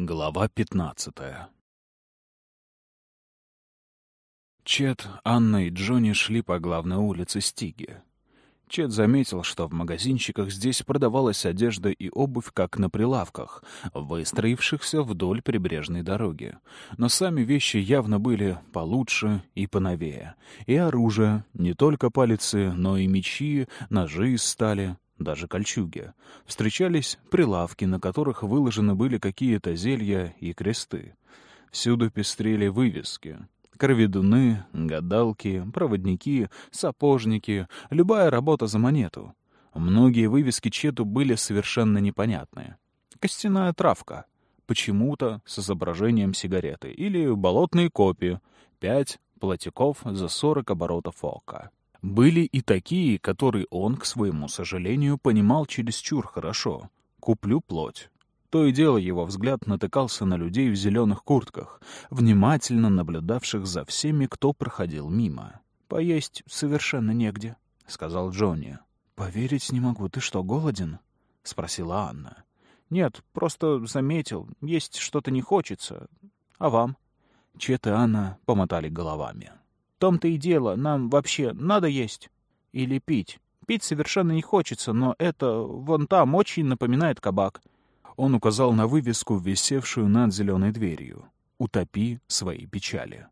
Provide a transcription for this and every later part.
Глава пятнадцатая Чет, Анна и Джонни шли по главной улице Стиги. Чет заметил, что в магазинчиках здесь продавалась одежда и обувь, как на прилавках, выстроившихся вдоль прибрежной дороги. Но сами вещи явно были получше и поновее. И оружие, не только палицы, но и мечи, ножи из стали, даже кольчуги. Встречались прилавки, на которых выложены были какие-то зелья и кресты. Всюду пестрели вывески. Кроведуны, гадалки, проводники, сапожники, любая работа за монету. Многие вывески Чету были совершенно непонятные. Костяная травка. Почему-то с изображением сигареты. Или болотные копии. Пять платиков за сорок оборотов ока. Были и такие, которые он, к своему сожалению, понимал чересчур хорошо. «Куплю плоть». То и дело его взгляд натыкался на людей в зеленых куртках, внимательно наблюдавших за всеми, кто проходил мимо. «Поесть совершенно негде», — сказал Джонни. «Поверить не могу. Ты что, голоден?» — спросила Анна. «Нет, просто заметил. Есть что-то не хочется. А вам?» Чет и Анна помотали головами том-то и дело, нам вообще надо есть или пить. Пить совершенно не хочется, но это вон там очень напоминает кабак. Он указал на вывеску, висевшую над зеленой дверью. «Утопи свои печали».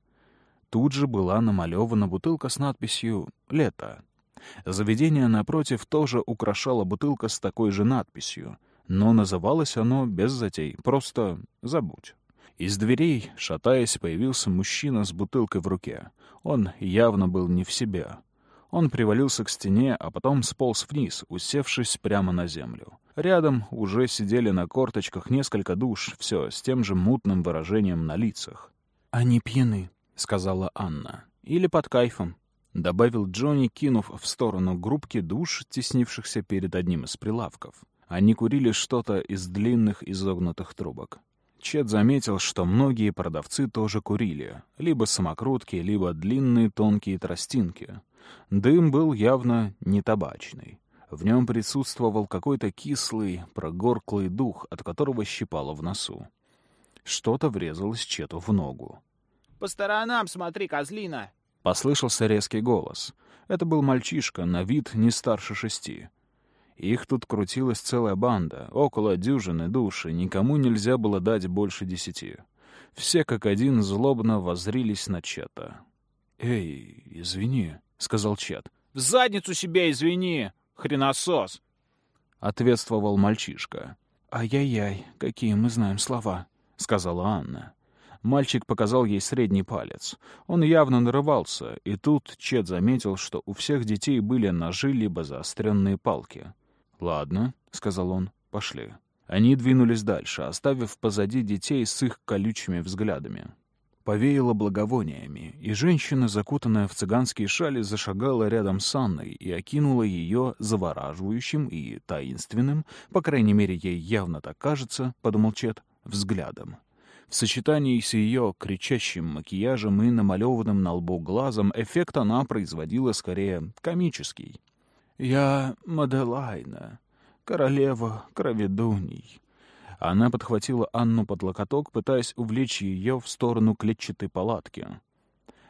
Тут же была намалевана бутылка с надписью «Лето». Заведение напротив тоже украшала бутылка с такой же надписью, но называлось оно без затей, просто «Забудь». Из дверей, шатаясь, появился мужчина с бутылкой в руке. Он явно был не в себе. Он привалился к стене, а потом сполз вниз, усевшись прямо на землю. Рядом уже сидели на корточках несколько душ, все с тем же мутным выражением на лицах. «Они пьяны», — сказала Анна. «Или под кайфом», — добавил Джонни, кинув в сторону группки душ, теснившихся перед одним из прилавков. Они курили что-то из длинных изогнутых трубок. Чет заметил, что многие продавцы тоже курили. Либо самокрутки, либо длинные тонкие тростинки. Дым был явно не табачный. В нем присутствовал какой-то кислый, прогорклый дух, от которого щипало в носу. Что-то врезалось Чету в ногу. «По сторонам смотри, козлина!» Послышался резкий голос. Это был мальчишка, на вид не старше шести. Их тут крутилась целая банда, около дюжины душ, и никому нельзя было дать больше десяти. Все как один злобно воззрились на Чета. «Эй, извини», — сказал Чет. «В задницу себе извини, хреносос!» — ответствовал мальчишка. «Ай-яй-яй, какие мы знаем слова», — сказала Анна. Мальчик показал ей средний палец. Он явно нарывался, и тут Чет заметил, что у всех детей были ножи либо заостренные палки. «Ладно», — сказал он, — «пошли». Они двинулись дальше, оставив позади детей с их колючими взглядами. Повеяло благовониями, и женщина, закутанная в цыганские шали, зашагала рядом с Анной и окинула ее завораживающим и таинственным, по крайней мере, ей явно так кажется, — подумал Чет, — взглядом. В сочетании с ее кричащим макияжем и намалеванным на лбу глазом эффект она производила скорее комический. «Я Маделайна, королева кроведуний». Она подхватила Анну под локоток, пытаясь увлечь ее в сторону клетчатой палатки.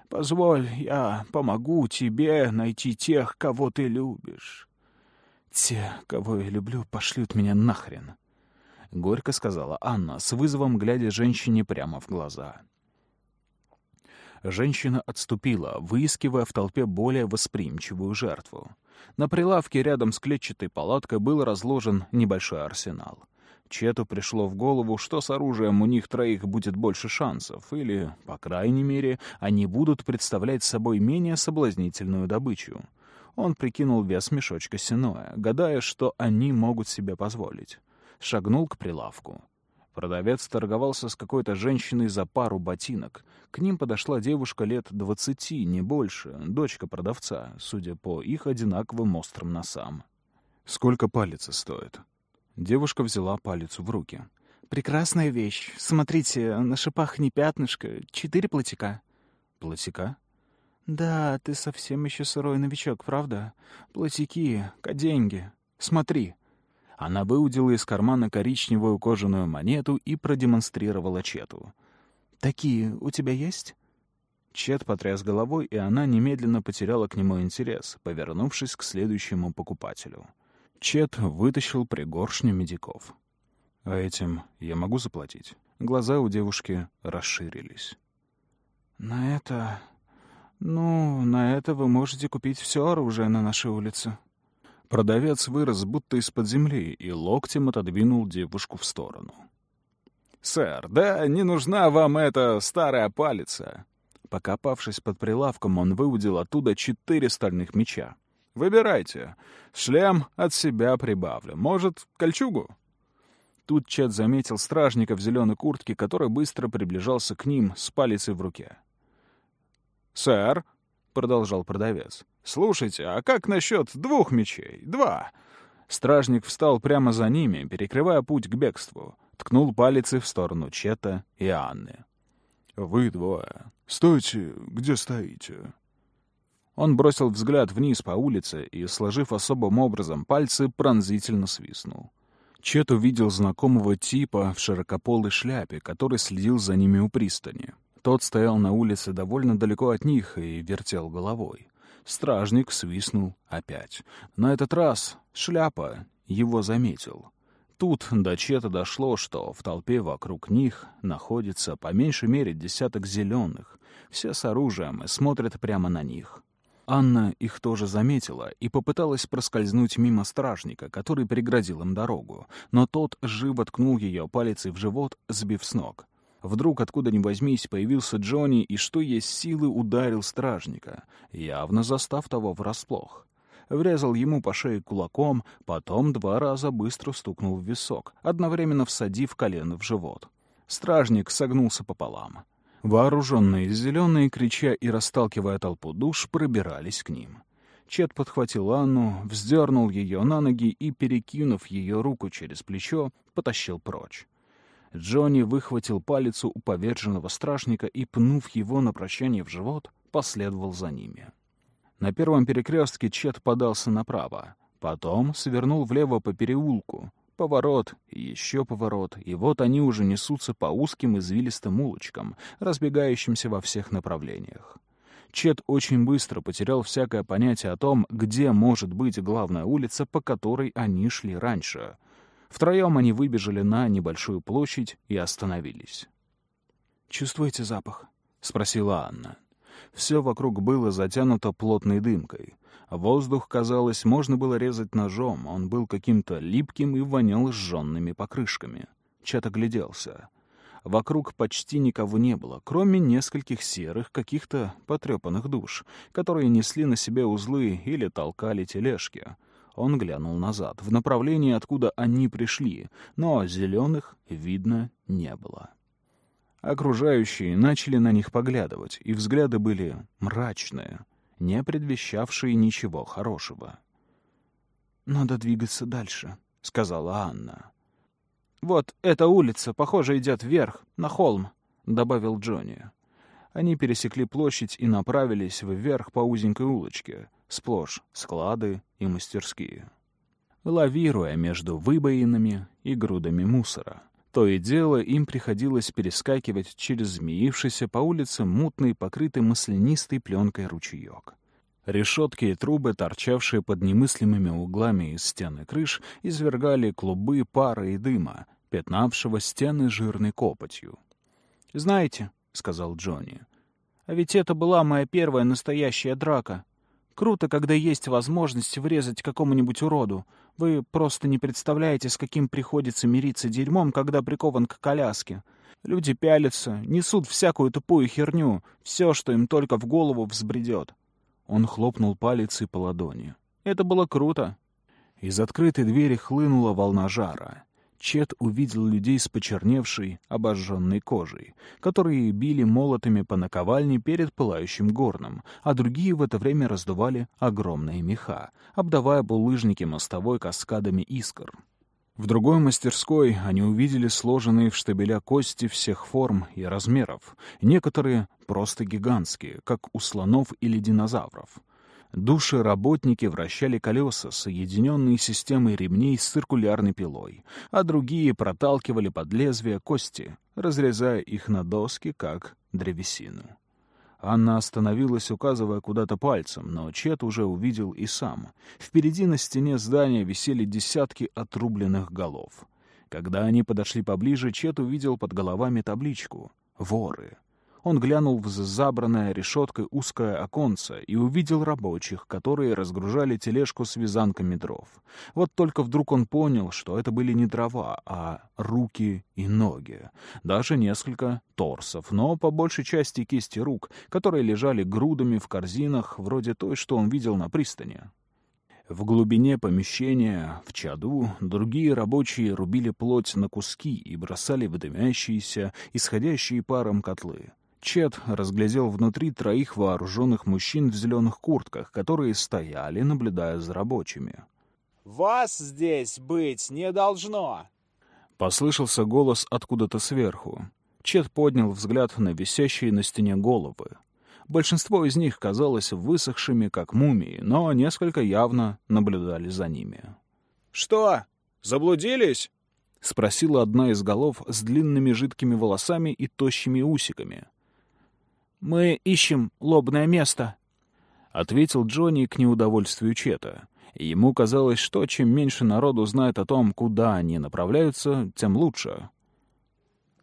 «Позволь, я помогу тебе найти тех, кого ты любишь». «Те, кого я люблю, пошлют меня нахрен», — горько сказала Анна, с вызовом глядя женщине прямо в глаза. Женщина отступила, выискивая в толпе более восприимчивую жертву. На прилавке рядом с клетчатой палаткой был разложен небольшой арсенал. Чету пришло в голову, что с оружием у них троих будет больше шансов, или, по крайней мере, они будут представлять собой менее соблазнительную добычу. Он прикинул вес мешочка сеноя, гадая, что они могут себе позволить. Шагнул к прилавку. Продавец торговался с какой-то женщиной за пару ботинок. К ним подошла девушка лет двадцати, не больше, дочка продавца, судя по их одинаковым острым носам. «Сколько палица стоит?» Девушка взяла палицу в руки. «Прекрасная вещь. Смотрите, на шипах не пятнышко. Четыре платика». «Платика?» «Да, ты совсем еще сырой новичок, правда? Платики, деньги. Смотри». Она выудила из кармана коричневую кожаную монету и продемонстрировала Чету. «Такие у тебя есть?» Чет потряс головой, и она немедленно потеряла к нему интерес, повернувшись к следующему покупателю. Чет вытащил пригоршню медиков. «А этим я могу заплатить?» Глаза у девушки расширились. «На это... Ну, на это вы можете купить все оружие на нашей улице». Продавец вырос будто из-под земли и локтем отодвинул девушку в сторону. «Сэр, да не нужна вам эта старая палица!» Покопавшись под прилавком, он выудил оттуда четыре стальных меча. «Выбирайте. Шлем от себя прибавлю. Может, кольчугу?» Тут Чет заметил стражника в зеленой куртке, который быстро приближался к ним с палицей в руке. «Сэр», — продолжал продавец, — «слушайте, а как насчет двух мечей? Два?» Стражник встал прямо за ними, перекрывая путь к бегству, ткнул палицей в сторону Чета и Анны. «Вы двое. Стойте, где стоите». Он бросил взгляд вниз по улице и, сложив особым образом пальцы, пронзительно свистнул. Чет увидел знакомого типа в широкополой шляпе, который следил за ними у пристани. Тот стоял на улице довольно далеко от них и вертел головой. Стражник свистнул опять. На этот раз шляпа его заметил. Тут до Чета дошло, что в толпе вокруг них находится по меньшей мере десяток зеленых, все с оружием и смотрят прямо на них. Анна их тоже заметила и попыталась проскользнуть мимо стражника, который преградил им дорогу, но тот живо ткнул ее палицей в живот, сбив с ног. Вдруг, откуда ни возьмись, появился Джонни и, что есть силы, ударил стражника, явно застав того врасплох. Врезал ему по шее кулаком, потом два раза быстро стукнул в висок, одновременно всадив колено в живот. Стражник согнулся пополам. Вооруженные зеленые, крича и расталкивая толпу душ, пробирались к ним. Чет подхватил Анну, вздернул ее на ноги и, перекинув ее руку через плечо, потащил прочь. Джонни выхватил палец у поверженного стражника и, пнув его на прощание в живот, последовал за ними. На первом перекрестке Чет подался направо, потом свернул влево по переулку, поворот, еще поворот, и вот они уже несутся по узким извилистым улочкам, разбегающимся во всех направлениях. Чет очень быстро потерял всякое понятие о том, где может быть главная улица, по которой они шли раньше — Втроем они выбежали на небольшую площадь и остановились. «Чувствуете запах?» — спросила Анна. Все вокруг было затянуто плотной дымкой. Воздух, казалось, можно было резать ножом, он был каким-то липким и вонял сжёнными покрышками. Чат огляделся. Вокруг почти никого не было, кроме нескольких серых, каких-то потрепанных душ, которые несли на себе узлы или толкали тележки. Он глянул назад, в направлении, откуда они пришли, но зеленых видно не было. Окружающие начали на них поглядывать, и взгляды были мрачные, не предвещавшие ничего хорошего. «Надо двигаться дальше», — сказала Анна. «Вот эта улица, похоже, идет вверх, на холм», — добавил Джонни. Они пересекли площадь и направились вверх по узенькой улочке, сплошь склады и мастерские. Лавируя между выбоинами и грудами мусора, то и дело им приходилось перескакивать через змеившийся по улице мутный, покрытый маслянистой пленкой ручеек. Решетки и трубы, торчавшие под немыслимыми углами из стены крыш, извергали клубы пара и дыма, пятнавшего стены жирной копотью. «Знаете», — сказал Джонни, — «а ведь это была моя первая настоящая драка. Круто, когда есть возможность врезать какому-нибудь уроду. Вы просто не представляете, с каким приходится мириться дерьмом, когда прикован к коляске. Люди пялятся, несут всякую тупую херню, все, что им только в голову взбредет. Он хлопнул палицей по ладони. Это было круто. Из открытой двери хлынула волна жара. Чет увидел людей с почерневшей, обожженной кожей, которые били молотами по наковальне перед пылающим горном, а другие в это время раздували огромные меха, обдавая булыжники мостовой каскадами искр. В другой мастерской они увидели сложенные в штабеля кости всех форм и размеров, некоторые просто гигантские, как у слонов или динозавров. Души работники вращали колеса, соединенные системой ремней с циркулярной пилой, а другие проталкивали под лезвие кости, разрезая их на доски, как древесину. Анна остановилась, указывая куда-то пальцем, но Чет уже увидел и сам. Впереди на стене здания висели десятки отрубленных голов. Когда они подошли поближе, Чет увидел под головами табличку «Воры». Он глянул в забранное решеткой узкое оконце и увидел рабочих, которые разгружали тележку с вязанками дров. Вот только вдруг он понял, что это были не дрова, а руки и ноги. Даже несколько торсов, но по большей части кисти рук, которые лежали грудами в корзинах, вроде той, что он видел на пристани. В глубине помещения, в чаду, другие рабочие рубили плоть на куски и бросали в дымящиеся, исходящие паром котлы. Чет разглядел внутри троих вооруженных мужчин в зеленых куртках, которые стояли, наблюдая за рабочими. «Вас здесь быть не должно!» Послышался голос откуда-то сверху. Чет поднял взгляд на висящие на стене головы. Большинство из них казалось высохшими, как мумии, но несколько явно наблюдали за ними. «Что, заблудились?» — спросила одна из голов с длинными жидкими волосами и тощими усиками. «Мы ищем лобное место», — ответил Джонни к неудовольствию Чета. Ему казалось, что чем меньше народу знает о том, куда они направляются, тем лучше.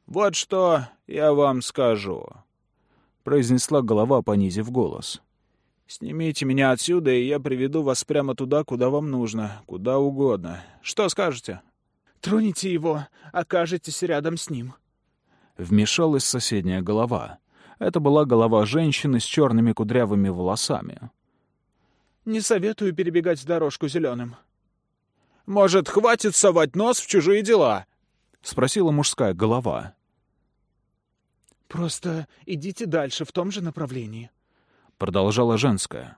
«Вот что я вам скажу», — произнесла голова, понизив голос. «Снимите меня отсюда, и я приведу вас прямо туда, куда вам нужно, куда угодно. Что скажете?» «Троните его, окажетесь рядом с ним», — вмешалась соседняя голова. Это была голова женщины с черными кудрявыми волосами. «Не советую перебегать дорожку зеленым». «Может, хватит совать нос в чужие дела?» — спросила мужская голова. «Просто идите дальше в том же направлении», — продолжала женская.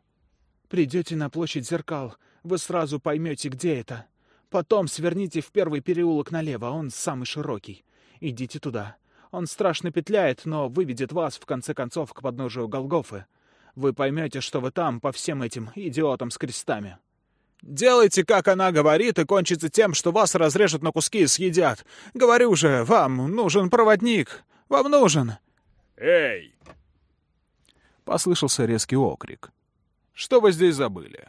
«Придете на площадь зеркал, вы сразу поймете, где это. Потом сверните в первый переулок налево, он самый широкий. Идите туда. Он страшно петляет, но выведет вас, в конце концов, к подножию Голгофы. Вы поймете, что вы там по всем этим идиотам с крестами. «Делайте, как она говорит, и кончится тем, что вас разрежут на куски и съедят. Говорю же, вам нужен проводник. Вам нужен!» «Эй!» Послышался резкий окрик. «Что вы здесь забыли?»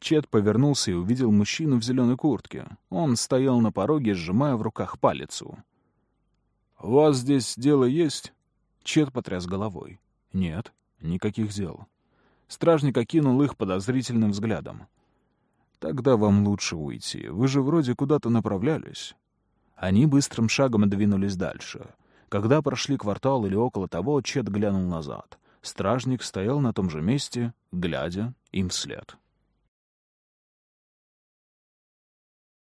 Чет повернулся и увидел мужчину в зеленой куртке. Он стоял на пороге, сжимая в руках палицу. «У вас здесь дело есть?» Чет потряс головой. «Нет, никаких дел». Стражник окинул их подозрительным взглядом. «Тогда вам лучше уйти. Вы же вроде куда-то направлялись». Они быстрым шагом двинулись дальше. Когда прошли квартал или около того, Чет глянул назад. Стражник стоял на том же месте, глядя им вслед.